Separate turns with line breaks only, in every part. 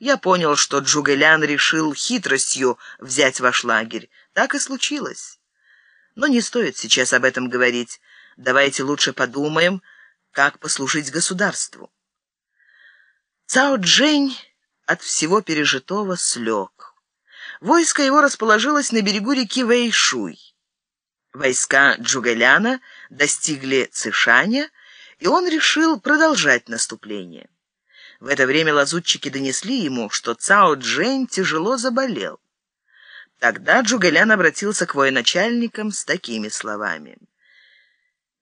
Я понял, что Джугэлян решил хитростью взять ваш лагерь. Так и случилось. Но не стоит сейчас об этом говорить. Давайте лучше подумаем, как послужить государству. Цао Джень от всего пережитого слег. Войско его расположилось на берегу реки Вэйшуй. Войска Джугэляна достигли Цишаня, и он решил продолжать наступление. В это время лазутчики донесли ему, что Цао Джень тяжело заболел. Тогда Джугэлян обратился к военачальникам с такими словами.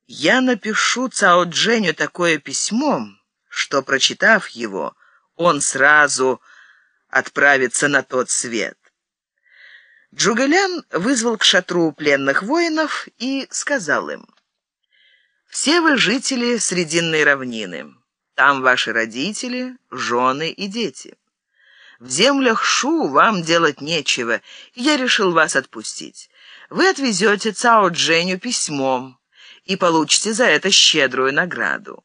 «Я напишу Цао Дженю такое письмо, что, прочитав его, он сразу отправится на тот свет». Джугэлян вызвал к шатру пленных воинов и сказал им, «Все вы жители Срединной равнины, там ваши родители, жены и дети». В землях Шу вам делать нечего, и я решил вас отпустить. Вы отвезете Цао Дженю письмом и получите за это щедрую награду».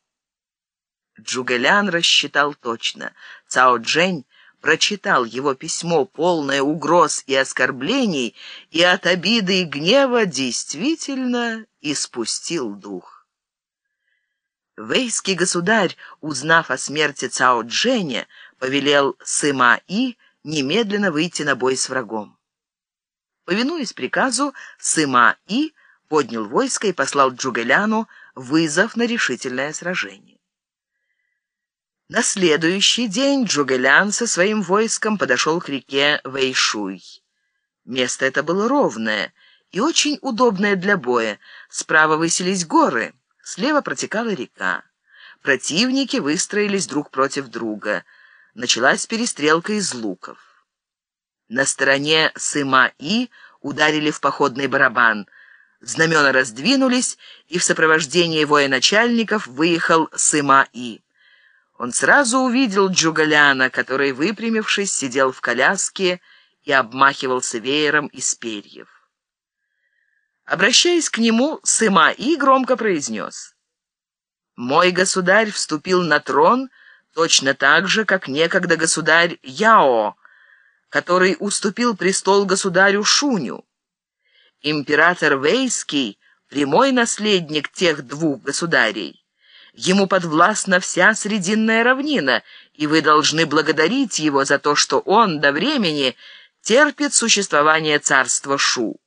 Джугэлян рассчитал точно. Цао Джень прочитал его письмо, полное угроз и оскорблений, и от обиды и гнева действительно испустил дух. Вейский государь, узнав о смерти Цао Дженя, повелел Сыма-И немедленно выйти на бой с врагом. Повинуясь приказу, Сыма-И поднял войско и послал Джугэляну вызов на решительное сражение. На следующий день Джугэлян со своим войском подошел к реке Вэйшуй. Место это было ровное и очень удобное для боя. Справа высились горы, слева протекала река. Противники выстроились друг против друга — началась перестрелка из луков. На стороне Сыма-И ударили в походный барабан. Знамена раздвинулись, и в сопровождении военачальников выехал Сыма-И. Он сразу увидел Джугаляна, который, выпрямившись, сидел в коляске и обмахивался веером из перьев. Обращаясь к нему, Сыма-И громко произнес. «Мой государь вступил на трон», точно так же, как некогда государь Яо, который уступил престол государю Шуню. Император Вейский — прямой наследник тех двух государей. Ему подвластна вся Срединная равнина, и вы должны благодарить его за то, что он до времени терпит существование царства Шу.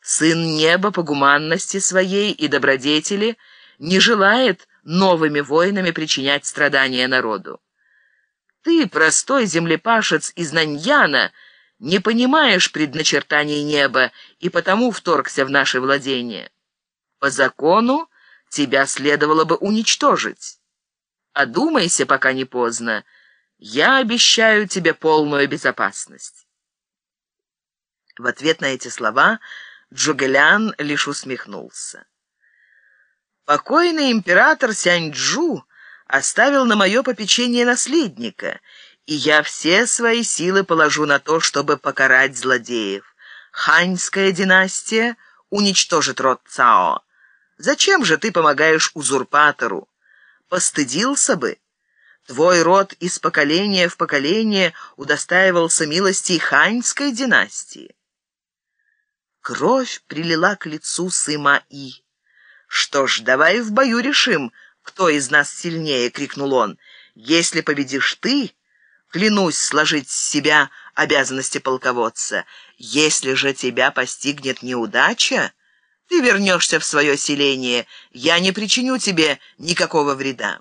Сын неба по гуманности своей и добродетели не желает новыми войнами причинять страдания народу. Ты, простой землепашец из Наньяна, не понимаешь предначертаний неба и потому вторгся в наши владения. По закону тебя следовало бы уничтожить. Одумайся, пока не поздно. Я обещаю тебе полную безопасность. В ответ на эти слова Джугэлян лишь усмехнулся. Покойный император Сяньчжу оставил на мое попечение наследника, и я все свои силы положу на то, чтобы покарать злодеев. Ханьская династия уничтожит род Цао. Зачем же ты помогаешь узурпатору? Постыдился бы. Твой род из поколения в поколение удостаивался милости ханьской династии. Кровь прилила к лицу Сыма-И. «Что ж, давай в бою решим, кто из нас сильнее!» — крикнул он. «Если победишь ты, клянусь сложить с себя обязанности полководца. Если же тебя постигнет неудача, ты вернешься в свое селение. Я не причиню тебе никакого вреда».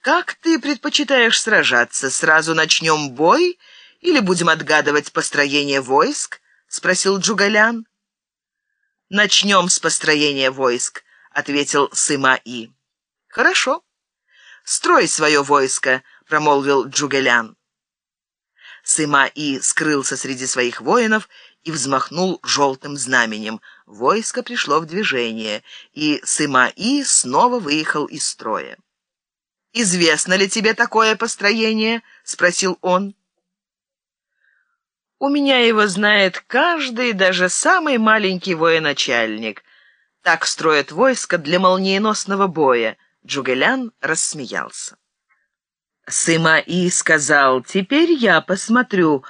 «Как ты предпочитаешь сражаться? Сразу начнем бой или будем отгадывать построение войск?» — спросил Джугалян. «Начнем с построения войск», — ответил Сыма-И. «Хорошо. Строй свое войско», — промолвил Джугелян. Сыма-И скрылся среди своих воинов и взмахнул желтым знаменем. Войско пришло в движение, и Сыма-И снова выехал из строя. «Известно ли тебе такое построение?» — спросил он. У меня его знает каждый, даже самый маленький военачальник. Так строят войско для молниеносного боя. Джугелян рассмеялся. Сыма И сказал, «Теперь я посмотрю,